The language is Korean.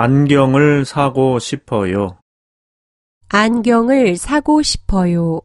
안경을 사고 싶어요. 안경을 사고 싶어요.